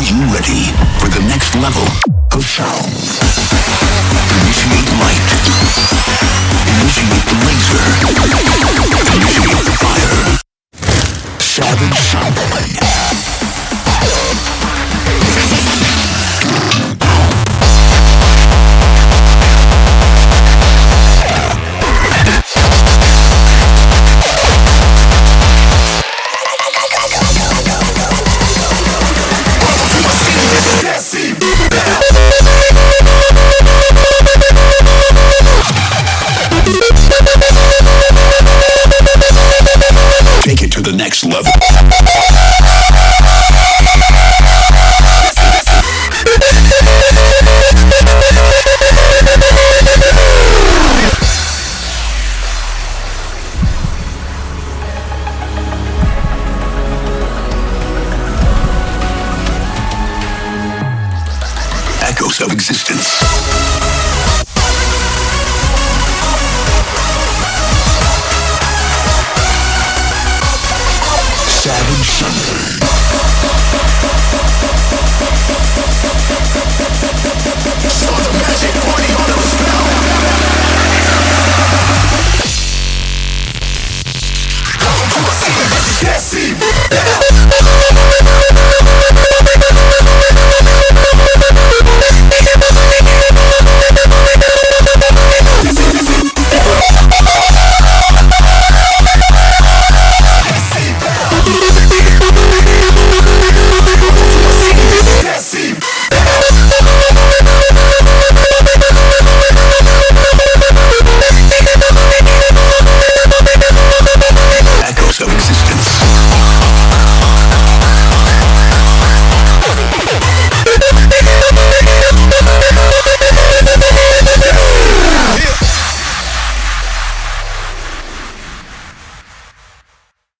Are you ready for the next level of sound? Initiate light. Initiate the laser. Initiate the fire. Savage to the next level. Echoes of existence.